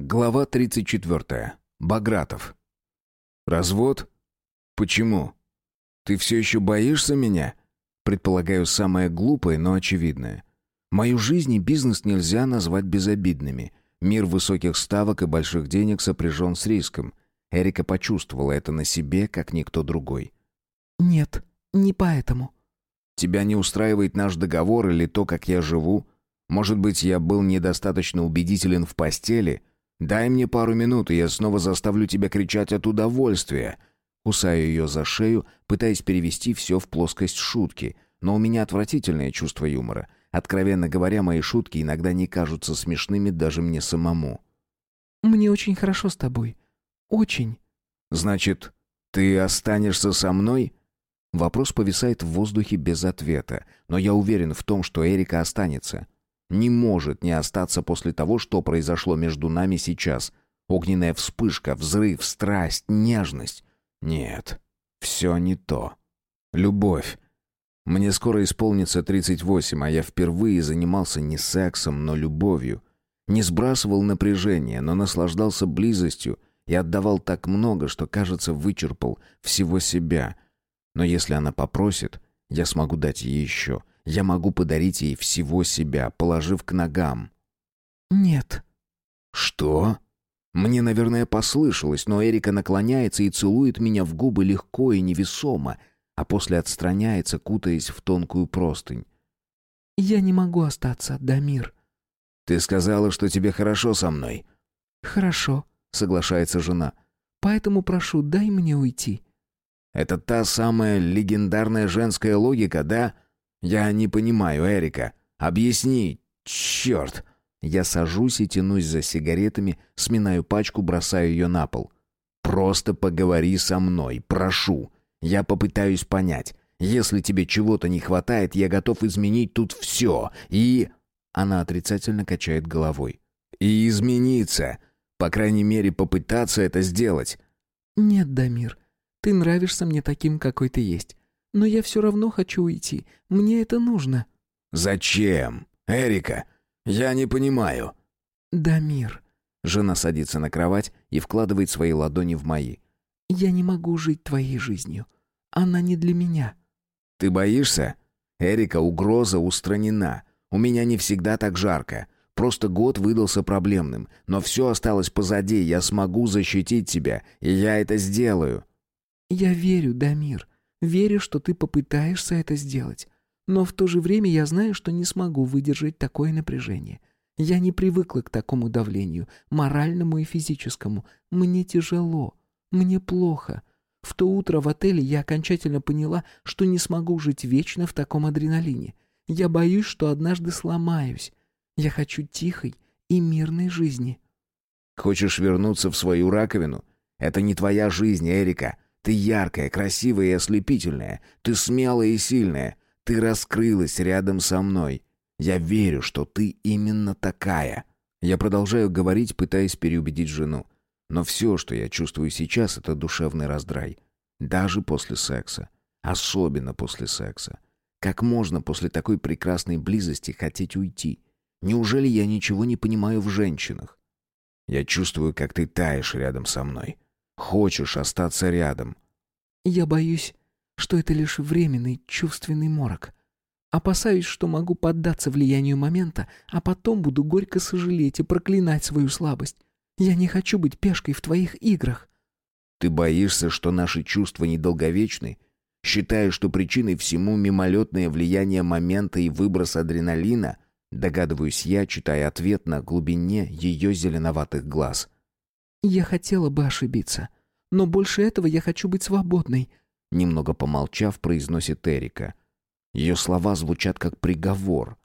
Глава 34. Багратов. Развод? Почему? Ты все еще боишься меня? Предполагаю, самое глупое, но очевидное. Мою жизнь и бизнес нельзя назвать безобидными. Мир высоких ставок и больших денег сопряжен с риском. Эрика почувствовала это на себе, как никто другой. «Нет, не поэтому». «Тебя не устраивает наш договор или то, как я живу? Может быть, я был недостаточно убедителен в постели?» «Дай мне пару минут, и я снова заставлю тебя кричать от удовольствия». Кусаю ее за шею, пытаясь перевести все в плоскость шутки, но у меня отвратительное чувство юмора. Откровенно говоря, мои шутки иногда не кажутся смешными даже мне самому. «Мне очень хорошо с тобой. Очень». «Значит, ты останешься со мной?» Вопрос повисает в воздухе без ответа, но я уверен в том, что Эрика останется не может не остаться после того, что произошло между нами сейчас. Огненная вспышка, взрыв, страсть, нежность. Нет, все не то. Любовь. Мне скоро исполнится 38, а я впервые занимался не сексом, но любовью. Не сбрасывал напряжение, но наслаждался близостью и отдавал так много, что, кажется, вычерпал всего себя. Но если она попросит, я смогу дать ей еще. Я могу подарить ей всего себя, положив к ногам. Нет. Что? Мне, наверное, послышалось, но Эрика наклоняется и целует меня в губы легко и невесомо, а после отстраняется, кутаясь в тонкую простынь. Я не могу остаться, Дамир. Ты сказала, что тебе хорошо со мной. Хорошо, соглашается жена. Поэтому прошу, дай мне уйти. Это та самая легендарная женская логика, да? «Я не понимаю, Эрика. Объясни. Черт!» Я сажусь и тянусь за сигаретами, сминаю пачку, бросаю ее на пол. «Просто поговори со мной, прошу. Я попытаюсь понять. Если тебе чего-то не хватает, я готов изменить тут все. И...» Она отрицательно качает головой. «И измениться. По крайней мере, попытаться это сделать». «Нет, Дамир, ты нравишься мне таким, какой ты есть. Но я все равно хочу уйти. Мне это нужно». «Зачем? Эрика, я не понимаю». «Дамир». Жена садится на кровать и вкладывает свои ладони в мои. «Я не могу жить твоей жизнью. Она не для меня». «Ты боишься?» «Эрика, угроза устранена. У меня не всегда так жарко. Просто год выдался проблемным. Но все осталось позади. Я смогу защитить тебя. И я это сделаю». «Я верю, Дамир. Верю, что ты попытаешься это сделать. Но в то же время я знаю, что не смогу выдержать такое напряжение. Я не привыкла к такому давлению, моральному и физическому. Мне тяжело. Мне плохо. В то утро в отеле я окончательно поняла, что не смогу жить вечно в таком адреналине. Я боюсь, что однажды сломаюсь. Я хочу тихой и мирной жизни. Хочешь вернуться в свою раковину? Это не твоя жизнь, Эрика. Ты яркая, красивая и ослепительная. Ты смелая и сильная. Ты раскрылась рядом со мной. Я верю, что ты именно такая. Я продолжаю говорить, пытаясь переубедить жену. Но все, что я чувствую сейчас, это душевный раздрай. Даже после секса. Особенно после секса. Как можно после такой прекрасной близости хотеть уйти? Неужели я ничего не понимаю в женщинах? Я чувствую, как ты таешь рядом со мной. Хочешь остаться рядом. Я боюсь, что это лишь временный чувственный морок. Опасаюсь, что могу поддаться влиянию момента, а потом буду горько сожалеть и проклинать свою слабость. Я не хочу быть пешкой в твоих играх. Ты боишься, что наши чувства недолговечны? Считаешь, что причиной всему мимолетное влияние момента и выброс адреналина? Догадываюсь я, читая ответ на глубине ее зеленоватых глаз. Я хотела бы ошибиться, но больше этого я хочу быть свободной, немного помолчав, произносит Эрика. Ее слова звучат как приговор.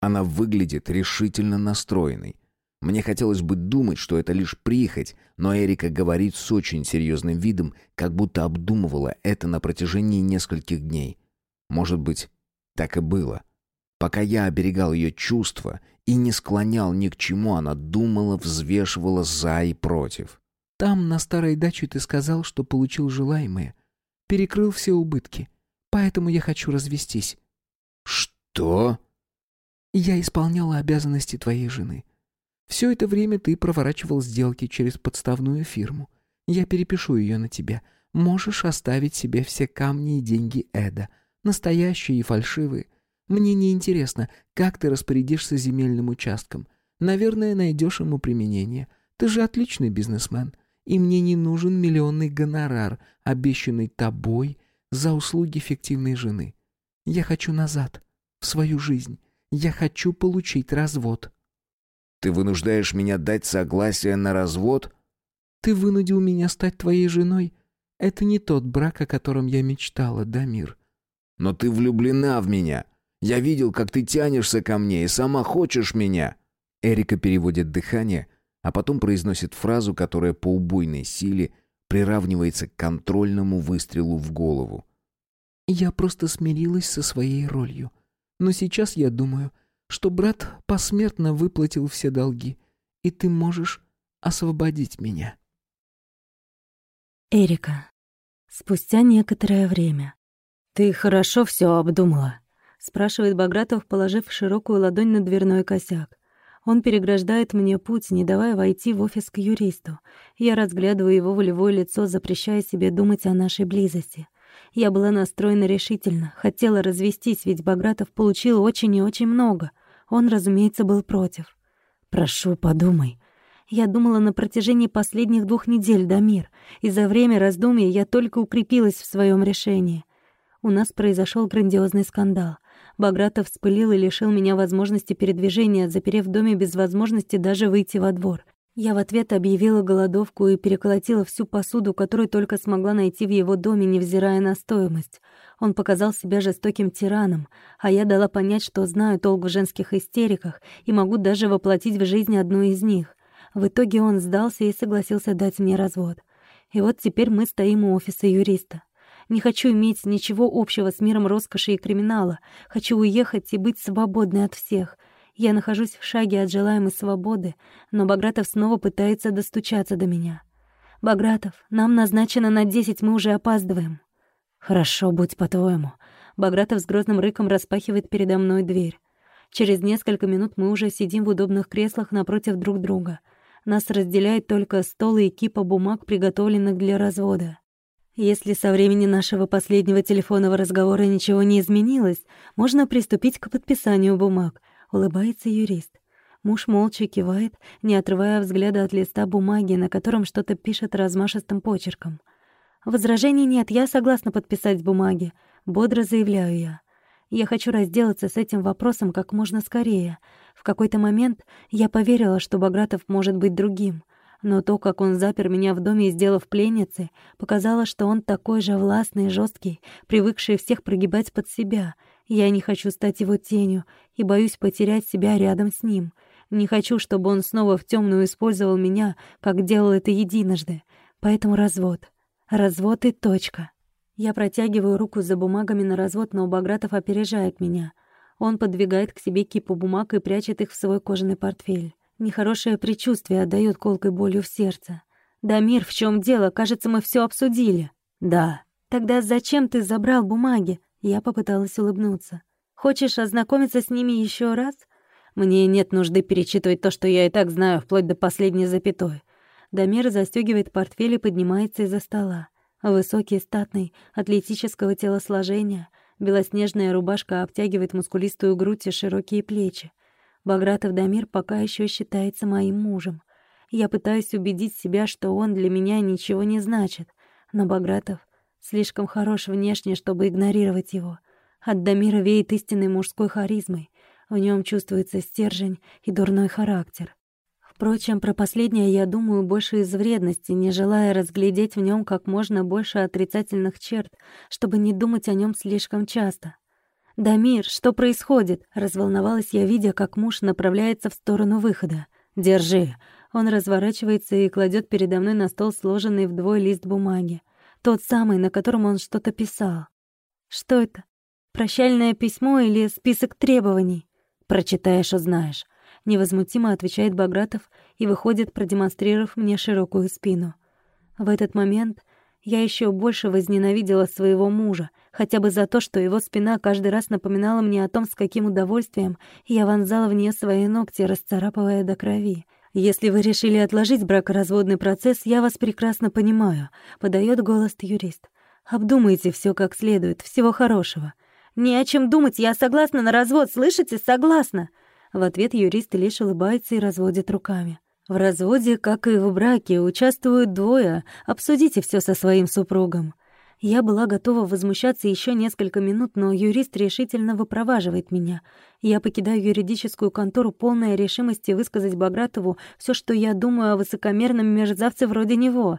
Она выглядит решительно настроенной. Мне хотелось бы думать, что это лишь прихоть, но Эрика говорит с очень серьезным видом, как будто обдумывала это на протяжении нескольких дней. Может быть, так и было. Пока я оберегал ее чувства и не склонял ни к чему, она думала, взвешивала за и против. «Там, на старой даче, ты сказал, что получил желаемое. Перекрыл все убытки. Поэтому я хочу развестись». «Что?» «Я исполняла обязанности твоей жены. Все это время ты проворачивал сделки через подставную фирму. Я перепишу ее на тебя. Можешь оставить себе все камни и деньги Эда, настоящие и фальшивые. Мне не интересно, как ты распорядишься земельным участком. Наверное, найдешь ему применение. Ты же отличный бизнесмен, и мне не нужен миллионный гонорар, обещанный тобой за услуги фиктивной жены. Я хочу назад, в свою жизнь. Я хочу получить развод». «Ты вынуждаешь меня дать согласие на развод?» «Ты вынудил меня стать твоей женой. Это не тот брак, о котором я мечтала, Дамир». «Но ты влюблена в меня. Я видел, как ты тянешься ко мне и сама хочешь меня». Эрика переводит дыхание, а потом произносит фразу, которая по убойной силе приравнивается к контрольному выстрелу в голову. «Я просто смирилась со своей ролью. Но сейчас я думаю, что брат посмертно выплатил все долги, и ты можешь освободить меня». Эрика. Спустя некоторое время. «Ты хорошо все обдумала?» — спрашивает Багратов, положив широкую ладонь на дверной косяк. Он переграждает мне путь, не давая войти в офис к юристу. Я разглядываю его волевое лицо, запрещая себе думать о нашей близости. Я была настроена решительно, хотела развестись, ведь Багратов получил очень и очень много. Он, разумеется, был против. «Прошу, подумай». Я думала на протяжении последних двух недель, Дамир, и за время раздумий я только укрепилась в своем решении. У нас произошел грандиозный скандал. Багратов вспылил и лишил меня возможности передвижения, заперев в доме без возможности даже выйти во двор. Я в ответ объявила голодовку и переколотила всю посуду, которую только смогла найти в его доме, невзирая на стоимость. Он показал себя жестоким тираном, а я дала понять, что знаю толк в женских истериках и могу даже воплотить в жизнь одну из них. В итоге он сдался и согласился дать мне развод. И вот теперь мы стоим у офиса юриста. Не хочу иметь ничего общего с миром роскоши и криминала. Хочу уехать и быть свободной от всех. Я нахожусь в шаге от желаемой свободы, но Багратов снова пытается достучаться до меня. «Багратов, нам назначено на десять, мы уже опаздываем». «Хорошо, будь по-твоему». Багратов с грозным рыком распахивает передо мной дверь. Через несколько минут мы уже сидим в удобных креслах напротив друг друга. Нас разделяет только стол и кипа бумаг, приготовленных для развода. Если со времени нашего последнего телефонного разговора ничего не изменилось, можно приступить к подписанию бумаг, улыбается юрист. Муж молча кивает, не отрывая взгляда от листа бумаги, на котором что-то пишет размашистым почерком. Возражений нет, я согласна подписать бумаги, бодро заявляю я. Я хочу разделаться с этим вопросом как можно скорее. В какой-то момент я поверила, что Багратов может быть другим — но то, как он запер меня в доме, сделав пленницей, показало, что он такой же властный и жесткий, привыкший всех прогибать под себя. Я не хочу стать его тенью и боюсь потерять себя рядом с ним. Не хочу, чтобы он снова в темную использовал меня, как делал это единожды. Поэтому развод. Развод и точка. Я протягиваю руку за бумагами на развод, но Багратов опережает меня. Он подвигает к себе кипу бумаг и прячет их в свой кожаный портфель. Нехорошее предчувствие отдаёт колкой болью в сердце. «Дамир, в чем дело? Кажется, мы все обсудили». «Да». «Тогда зачем ты забрал бумаги?» Я попыталась улыбнуться. «Хочешь ознакомиться с ними еще раз?» «Мне нет нужды перечитывать то, что я и так знаю, вплоть до последней запятой». Дамир застегивает портфель и поднимается из-за стола. Высокий, статный, атлетического телосложения. Белоснежная рубашка обтягивает мускулистую грудь и широкие плечи. Багратов Дамир пока еще считается моим мужем. Я пытаюсь убедить себя, что он для меня ничего не значит, но Багратов слишком хорош внешне, чтобы игнорировать его. От Дамира веет истинной мужской харизмой. В нем чувствуется стержень и дурной характер. Впрочем, про последнее я думаю больше из вредности, не желая разглядеть в нем как можно больше отрицательных черт, чтобы не думать о нем слишком часто. «Дамир, что происходит?» — разволновалась я, видя, как муж направляется в сторону выхода. «Держи». Он разворачивается и кладет передо мной на стол сложенный вдвое лист бумаги. Тот самый, на котором он что-то писал. «Что это? Прощальное письмо или список требований?» «Прочитаешь, узнаешь». Невозмутимо отвечает Багратов и выходит, продемонстрировав мне широкую спину. В этот момент я еще больше возненавидела своего мужа, хотя бы за то, что его спина каждый раз напоминала мне о том, с каким удовольствием я вонзала в нее свои ногти, расцарапывая до крови. Если вы решили отложить бракоразводный процесс, я вас прекрасно понимаю, подает голос юрист. Обдумайте все как следует. Всего хорошего. Не о чем думать, я согласна на развод, слышите? Согласна. В ответ юрист лишь улыбается и разводит руками. В разводе, как и в браке, участвуют двое. Обсудите все со своим супругом. Я была готова возмущаться еще несколько минут, но юрист решительно выпроваживает меня. Я покидаю юридическую контору полной решимости высказать Багратову все, что я думаю о высокомерном мерзавце вроде него.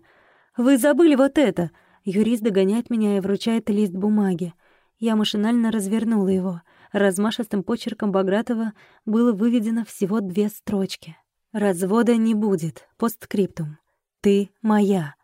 «Вы забыли вот это!» Юрист догоняет меня и вручает лист бумаги. Я машинально развернула его. Размашистым почерком Багратова было выведено всего две строчки. «Развода не будет. Постскриптум. Ты моя».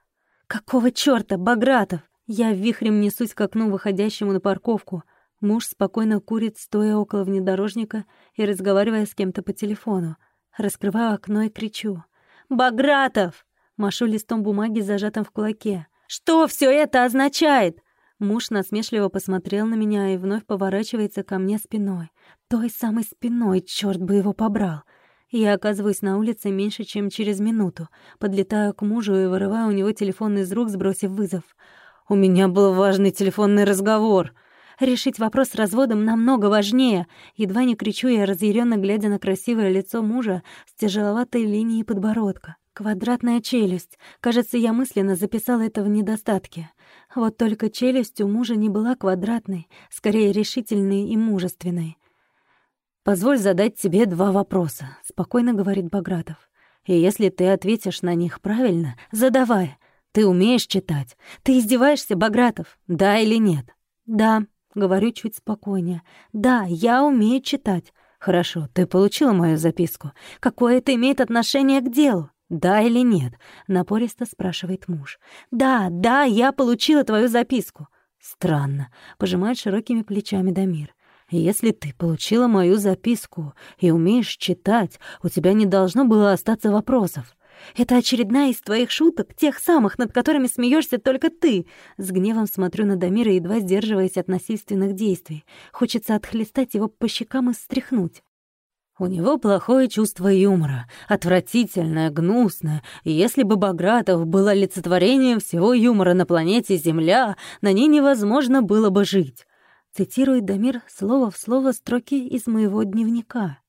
«Какого чёрта, Багратов?» Я вихрем несусь к окну, выходящему на парковку. Муж спокойно курит, стоя около внедорожника и разговаривая с кем-то по телефону. Раскрываю окно и кричу. «Багратов!» Машу листом бумаги, зажатым в кулаке. «Что все это означает?» Муж насмешливо посмотрел на меня и вновь поворачивается ко мне спиной. Той самой спиной, черт бы его побрал. Я оказываюсь на улице меньше, чем через минуту. Подлетаю к мужу и вырываю у него телефон из рук, сбросив вызов. У меня был важный телефонный разговор. Решить вопрос с разводом намного важнее. Едва не кричу я, разъяренно глядя на красивое лицо мужа с тяжеловатой линией подбородка. Квадратная челюсть. Кажется, я мысленно записала это в недостатке. Вот только челюсть у мужа не была квадратной, скорее решительной и мужественной. «Позволь задать тебе два вопроса», — спокойно говорит Багратов. «И если ты ответишь на них правильно, задавай. Ты умеешь читать? Ты издеваешься, Багратов? Да или нет? Да, говорю чуть спокойнее. Да, я умею читать. Хорошо, ты получила мою записку. Какое это имеет отношение к делу? Да или нет? Напористо спрашивает муж. Да, да, я получила твою записку. Странно, пожимает широкими плечами Дамир. Если ты получила мою записку и умеешь читать, у тебя не должно было остаться вопросов. Это очередная из твоих шуток, тех самых, над которыми смеешься только ты. С гневом смотрю на Дамира, едва сдерживаясь от насильственных действий. Хочется отхлестать его по щекам и стряхнуть. У него плохое чувство юмора, отвратительное, гнусное. И если бы Багратов был олицетворением всего юмора на планете Земля, на ней невозможно было бы жить. Цитирует Дамир слово в слово строки из моего дневника.